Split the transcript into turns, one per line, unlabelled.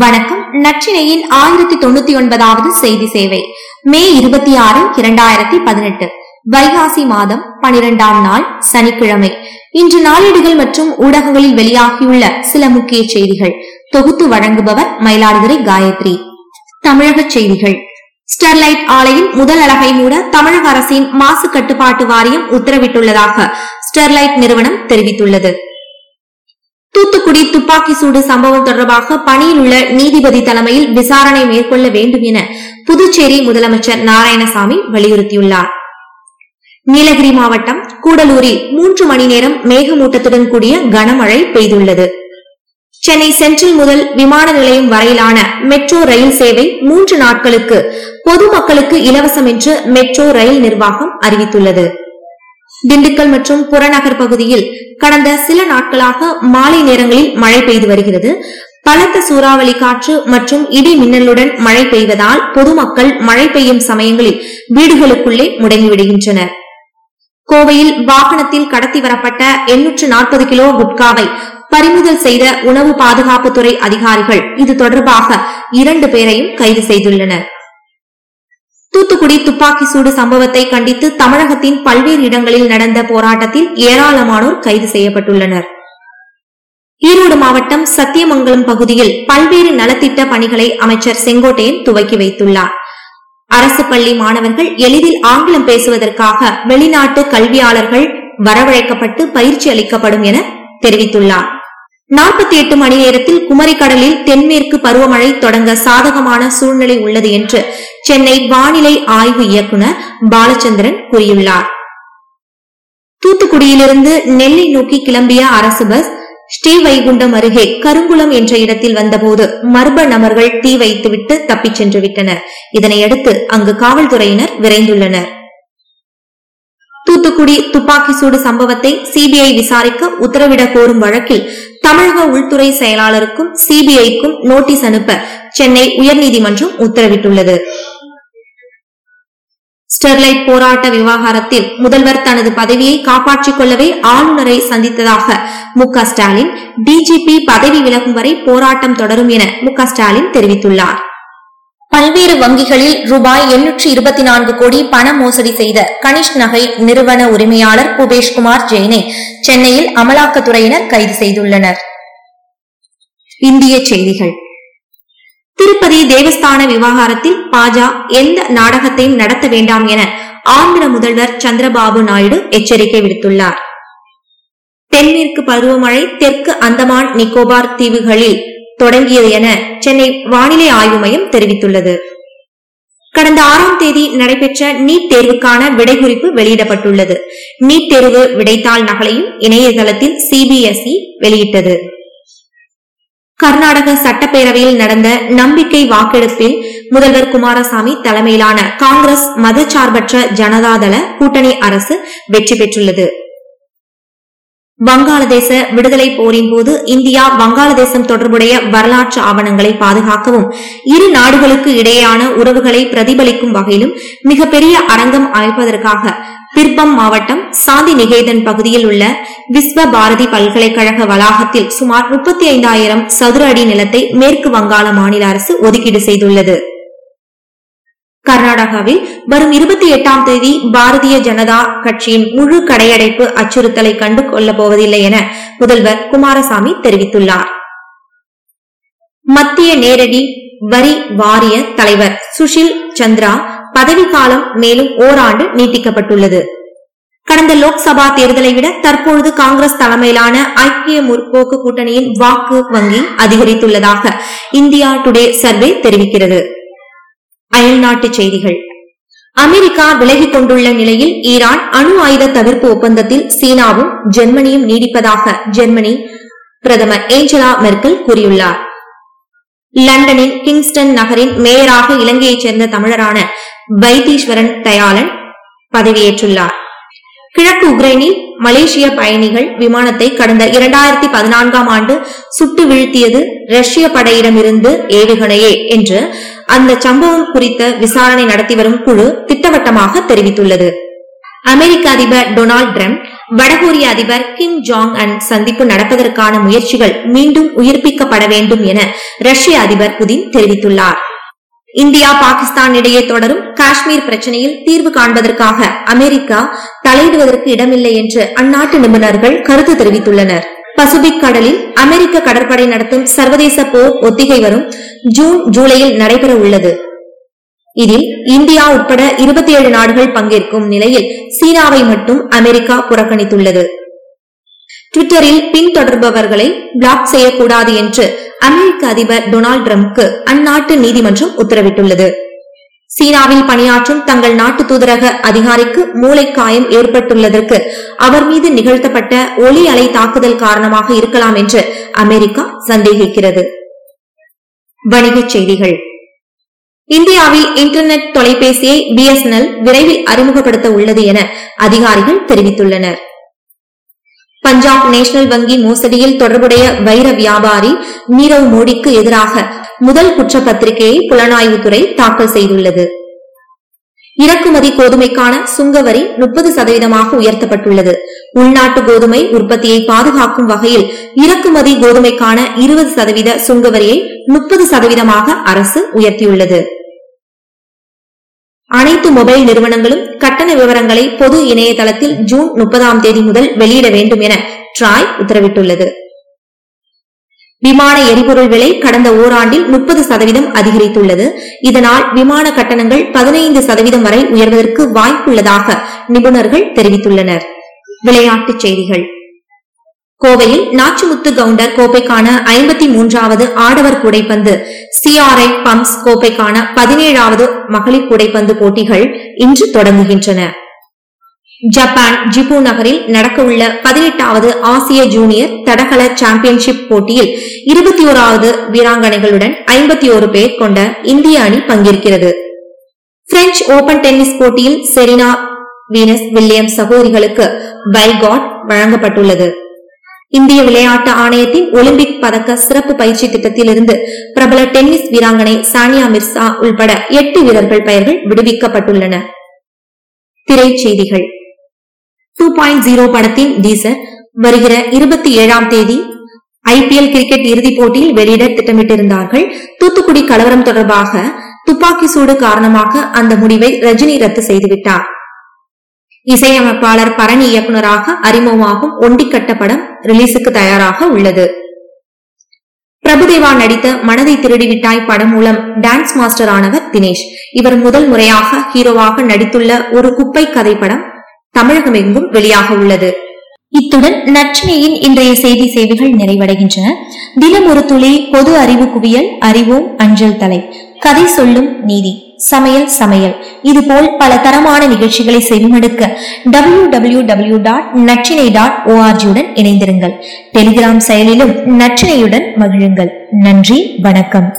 வணக்கம் நச்சினையின் ஆயிரத்தி தொண்ணூத்தி ஒன்பதாவது செய்தி சேவை மே இருபத்தி ஆறு இரண்டாயிரத்தி பதினெட்டு வைகாசி மாதம் பனிரெண்டாம் நாள் சனிக்கிழமை இன்று நாளிடுகள் மற்றும் ஊடகங்களில் வெளியாகியுள்ள சில முக்கிய செய்திகள் தொகுத்து வழங்குபவர் மயிலாடுதுறை காயத்ரி தமிழக செய்திகள் ஸ்டெர்லைட் ஆலையின் முதல் அலகை மூட தமிழக அரசின் மாசு கட்டுப்பாட்டு வாரியம் உத்தரவிட்டுள்ளதாக ஸ்டெர்லைட் நிறுவனம் தெரிவித்துள்ளது தூத்துக்குடி துப்பாக்கி சூடு சம்பவம் தொடர்பாக பணியில் உள்ள நீதிபதி தலைமையில் விசாரணை மேற்கொள்ள வேண்டும் என புதுச்சேரி முதலமைச்சர் நாராயணசாமி வலியுறுத்தியுள்ளார் நீலகிரி மாவட்டம் கூடலூரில் மூன்று மணி நேரம் மேகமூட்டத்துடன் கூடிய கனமழை பெய்துள்ளது சென்னை சென்ட்ரல் முதல் விமான நிலையம் வரையிலான மெட்ரோ ரயில் சேவை மூன்று நாட்களுக்கு பொதுமக்களுக்கு இலவசம் என்று மெட்ரோ ரயில் நிர்வாகம் அறிவித்துள்ளது திண்டுக்கல் மற்றும் புறநகர் பகுதியில் கடந்த சில நாட்களாக மாலை நேரங்களில் மழை பெய்து வருகிறது பலத்த சூறாவளி காற்று மற்றும் இடி மின்னலுடன் மழை பெய்வதால் பொதுமக்கள் மழை பெய்யும் சமயங்களில் வீடுகளுக்குள்ளே முடங்கிவிடுகின்றனர் கோவையில் வாகனத்தில் கடத்தி வரப்பட்ட எண்ணூற்று நாற்பது கிலோ குட்காவை பறிமுதல் செய்த உணவு பாதுகாப்புத்துறை அதிகாரிகள் இது தொடர்பாக இரண்டு பேரையும் கைது செய்துள்ளனர் தூத்துக்குடி துப்பாக்கி சூடு சம்பவத்தை கண்டித்து தமிழகத்தின் பல்வேறு இடங்களில் நடந்த போராட்டத்தில் ஏராளமானோர் கைது செய்யப்பட்டுள்ளனர் ஈரோடு மாவட்டம் சத்தியமங்கலம் பகுதியில் பல்வேறு நலத்திட்ட பணிகளை அமைச்சர் செங்கோட்டையன் துவக்கி வைத்துள்ளார் அரசு பள்ளி மாணவர்கள் எளிதில் ஆங்கிலம் பேசுவதற்காக வெளிநாட்டு கல்வியாளர்கள் வரவழைக்கப்பட்டு பயிற்சி அளிக்கப்படும் என தெரிவித்துள்ளார் நாற்பத்தி எட்டு மணி நேரத்தில் குமரி கடலில் தென்மேற்கு பருவமழை தொடங்க சாதகமான சூழ்நிலை உள்ளது என்று சென்னை வானிலை ஆய்வு இயக்குநர் பாலச்சந்திரன் கூறியுள்ளார் தூத்துக்குடியிலிருந்து நெல்லை நோக்கி கிளம்பிய அரசு பஸ் ஸ்ரீவைகுண்டம் அருகே கருங்குளம் என்ற இடத்தில் வந்தபோது மர்ம நபர்கள் தீ வைத்துவிட்டு தப்பிச் சென்று விட்டனர் இதனையடுத்து அங்கு காவல்துறையினர் விரைந்துள்ளனர் தூத்துக்குடி துப்பாக்கி சூடு சம்பவத்தை சிபிஐ விசாரிக்க உத்தரவிட கோரும் வழக்கில் தமிழக உள்துறை செயலாளருக்கும் சிபிஐக்கும் நோட்டீஸ் அனுப்ப சென்னை உயர்நீதிமன்றம் உத்தரவிட்டுள்ளது ஸ்டெர்லைட் போராட்ட விவகாரத்தில் முதல்வர் தனது பதவியை காப்பாற்றிக் கொள்ளவே ஆளுநரை சந்தித்ததாக மு ஸ்டாலின் டிஜிபி பதவி விலகும் வரை போராட்டம் தொடரும் என மு ஸ்டாலின் தெரிவித்துள்ளாா் பல்வேறு வங்கிகளில் ரூபாய் எண்ணூற்றி கோடி பண மோசடி செய்த கனிஷ் நகை நிறுவன உரிமையாளர் புபேஷ்குமார் ஜெயினை சென்னையில் அமலாக்கத்துறையினர் கைது செய்துள்ளனர் இந்திய செய்திகள் திருப்பதி தேவஸ்தான விவகாரத்தில் பாஜ எந்த நாடகத்தையும் நடத்த வேண்டாம் என ஆந்திர முதல்வர் சந்திரபாபு நாயுடு எச்சரிக்கை விடுத்துள்ளார் தென்மேற்கு பருவமழை தெற்கு அந்தமான் நிக்கோபார் தீவுகளில் தொடங்கியது என சென்னை வானிலை ஆய்வு மையம் தெரிவித்துள்ளது கடந்த ஆறாம் தேதி நடைபெற்ற நீட் தேர்வுக்கான விடை குறிப்பு வெளியிடப்பட்டுள்ளது நீட் தேர்வு விடைத்தாள் நகலையும் இணையதளத்தில் சிபிஎஸ்இ e வெளியிட்டது கர்நாடக சட்டப்பேரவையில் நடந்த நம்பிக்கை வாக்கெடுப்பில் முதல்வர் குமாரசாமி தலைமையிலான காங்கிரஸ் மதச்சார்பற்ற ஜனதாதள கூட்டணி அரசு வெற்றி பெற்றுள்ளது வங்காளதேச விடுதலை போரின் போது இந்தியா வங்காளதேசம் தொடர்புடைய வரலாற்று ஆவணங்களை பாதுகாக்கவும் இரு நாடுகளுக்கு இடையேயான உறவுகளை பிரதிபலிக்கும் வகையிலும் மிகப்பெரிய அரங்கம் அமைப்பதற்காக பிற்பம் மாவட்டம் சாந்தி நிகேதன் பகுதியில் உள்ள விஸ்வ பாரதி பல்கலைக்கழக வளாகத்தில் சுமார் முப்பத்தி ஐந்தாயிரம் சதுர அடி நிலத்தை மேற்கு வங்காள மாநில அரசு ஒதுக்கீடு செய்துள்ளது கர்நாடகாவில் வரும் இருபத்தி எட்டாம் தேதி பாரதிய ஜனதா கட்சியின் முழு கடையடைப்பு அச்சுறுத்தலை கண்டு கொள்ளப் போவதில்லை என முதல்வர் குமாரசாமி தெரிவித்துள்ளார் மத்திய நேரடி வரி வாரிய தலைவர் சுஷில் சந்திரா பதவிக்காலம் மேலும் ஓராண்டு நீட்டிக்கப்பட்டுள்ளது கடந்த லோக்சபா தேர்தலை விட தற்பொழுது காங்கிரஸ் தலைமையிலான ஐக்கிய முற்போக்கு கூட்டணியின் வாக்கு வங்கி அதிகரித்துள்ளதாக இந்தியா டுடே சர்வே தெரிவிக்கிறது அயல்நாட்டு செய்திகள் அமெரிக்கா விலகிக் கொண்டுள்ள நிலையில் ஈரான் அணு ஆயுத தவிர்ப்பு ஒப்பந்தத்தில் சீனாவும் ஜெர்மனியும் நீடிப்பதாக ஜெர்மனி பிரதமர் ஏஞ்சலா மெர்க்கல் கூறியுள்ளார் லண்டனின் கிங்ஸ்டன் நகரின் மேயராக இலங்கையைச் சேர்ந்த தமிழரான வைத்தீஸ்வரன் தயாளன் பதவியேற்றுள்ளார் கிழக்கு உக்ரைனில் மலேசிய பயணிகள் விமானத்தை கடந்த இரண்டாயிரத்தி பதினான்காம் ஆண்டு சுட்டு வீழ்த்தியது ரஷ்ய படையிடமிருந்து ஏவுகணையே என்று அந்த சம்பவம் குறித்த விசாரணை நடத்தி வரும் குழு திட்டவட்டமாக தெரிவித்துள்ளது அமெரிக்க அதிபர் டொனால்டு ட்ரம்ப் வடகொரிய அதிபர் கிம் ஜாங் அன் சந்திப்பு நடப்பதற்கான முயற்சிகள் மீண்டும் உயிர்ப்பிக்கப்பட வேண்டும் என ரஷ்ய அதிபர் புதின் தெரிவித்துள்ளார் இந்தியா பாகிஸ்தான் இடையே தொடரும் காஷ்மீர் பிரச்சனையில் தீர்வு காண்பதற்காக அமெரிக்கா தலையிடுவதற்கு இடமில்லை என்று அந்நாட்டு நிபுணர்கள் கருத்து தெரிவித்துள்ளனர் பசிபிக் கடலில் அமெரிக்க கடற்படை நடத்தும் சர்வதேச போர் ஒத்திகை வரும் ஜூன் ஜூலையில் நடைபெற உள்ளது இதில் இந்தியா உட்பட இருபத்தி ஏழு நாடுகள் பங்கேற்கும் நிலையில் சீனாவை மட்டும் அமெரிக்கா புறக்கணித்துள்ளது ட்விட்டரில் பின்தொடர்பவர்களை பிளாக் செய்யக்கூடாது என்று அமெரிக்க அதிபர் டொனால்டு டிரம்ப்க்கு அந்நாட்டு நீதிமன்றம் உத்தரவிட்டுள்ளது சீனாவில் பணியாற்றும் தங்கள் நாட்டு தூதரக அதிகாரிக்கு மூளைக்காயம் ஏற்பட்டுள்ளதற்கு அவர் மீது நிகழ்த்தப்பட்ட ஒலி அலை தாக்குதல் காரணமாக இருக்கலாம் என்று அமெரிக்கா சந்தேகிக்கிறது வணிகச் செய்திகள் இந்தியாவில் இன்டர்நெட் தொலைபேசியை பிஎஸ்என்எல் விரைவில் அறிமுகப்படுத்த உள்ளது என அதிகாரிகள் தெரிவித்துள்ளனா் பஞ்சாப் நேஷனல் வங்கி மோசடியில் தொடர்புடைய வைர வியாபாரி நீரவ் மோடிக்கு எதிராக முதல் குற்றப்பத்திரிகையை புலனாய்வுத்துறை தாக்கல் செய்துள்ளது இறக்குமதி கோதுமைக்கான சுங்கவரி முப்பது சதவீதமாக உயர்த்தப்பட்டுள்ளது உள்நாட்டு கோதுமை உற்பத்தியை பாதுகாக்கும் வகையில் இறக்குமதி கோதுமைக்கான இருபது சதவீத சுங்கவரியை முப்பது சதவீதமாக அரசு உயர்த்தியுள்ளது அனைத்து மொபைல் நிறுவனங்களும் கட்டண விவரங்களை பொது இணையதளத்தில் ஜூன் முப்பதாம் தேதி முதல் வெளியிட வேண்டும் என ட்ராய் உத்தரவிட்டுள்ளது விமான எரிபொருள் விலை கடந்த ஓராண்டில் முப்பது சதவீதம் அதிகரித்துள்ளது இதனால் விமான கட்டணங்கள் பதினைந்து சதவீதம் வரை உயர்வதற்கு வாய்ப்புள்ளதாக நிபுணர்கள் தெரிவித்துள்ளனர் விளையாட்டுச் செய்திகள் கோவையில் நாச்சிமுத்து கவுண்டர் கோப்பைக்கான ஐம்பத்தி மூன்றாவது ஆடவர் கூடைப்பந்து சிஆர்ஐ பம்ப்ஸ் கோப்பைக்கான பதினேழாவது மகளிர் கூடைப்பந்து போட்டிகள் இன்று தொடங்குகின்றன ஜப்பான் ஜிபு நகரில் நடக்கவுள்ள பதினெட்டாவது ஆசிய ஜூனியர் தடகள சாம்பியன்ஷிப் போட்டியில் இருபத்தி ஓராவது வீராங்கனைகளுடன் ஐம்பத்தி ஒரு பேர் கொண்ட இந்திய அணி பங்கேற்கிறது பிரெஞ்சு ஓபன் டென்னிஸ் போட்டியில் செரினா வீனஸ் வில்லியம் சகோதரிகளுக்கு பைகாட் வழங்கப்பட்டுள்ளது இந்திய விளையாட்டு ஆணையத்தின் ஒலிம்பிக் பதக்க சிறப்பு பயிற்சி திட்டத்திலிருந்து பிரபல டென்னிஸ் வீராங்கனை சானியா மிர்சா உள்பட எட்டு வீரர்கள் பெயர்கள் விடுவிக்கப்பட்டுள்ளன திரைச்செய்திகள் டூ பாயிண்ட் ஜீரோ படத்தின் டீசர் வருகிற இருபத்தி ஏழாம் தேதி ஐபிஎல் கிரிக்கெட் இறுதிப் போட்டியில் வெளியிட திட்டமிட்டிருந்தார்கள் தூத்துக்குடி கலவரம் தொடர்பாக துப்பாக்கி சூடு காரணமாக அந்த முடிவை ரஜினி ரத்து செய்துவிட்டார் இசையமைப்பாளர் பரணி இயக்குனராக அறிமுகமாகும் ஒண்டிக்கட்ட படம் ரிலீஸுக்கு தயாராக உள்ளது பிரபுதேவா நடித்த மனதை திருடிவிட்டாய் படம் மூலம் டான்ஸ் மாஸ்டர் ஆனவர் தினேஷ் இவர் முதல் முறையாக ஹீரோவாக நடித்துள்ள ஒரு குப்பை கதை படம் தமிழகம் எங்கும் வெளியாக உள்ளது இத்துடன் நச்சினையின் இன்றைய செய்தி சேவைகள் நிறைவடைகின்றன தினம் ஒரு துளி பொது அறிவு குவியல் அறிவோம் அஞ்சல் தலை கதை சொல்லும் நீதி சமையல் சமையல் இதுபோல் பல தரமான நிகழ்ச்சிகளை செய்வெடுக்க W W W dot Natrinai dot ஓஆர்ஜியுடன் இணைந்திருங்கள் டெலிகிராம் செயலிலும் நற்றினையுடன் மகிழுங்கள் நன்றி வணக்கம்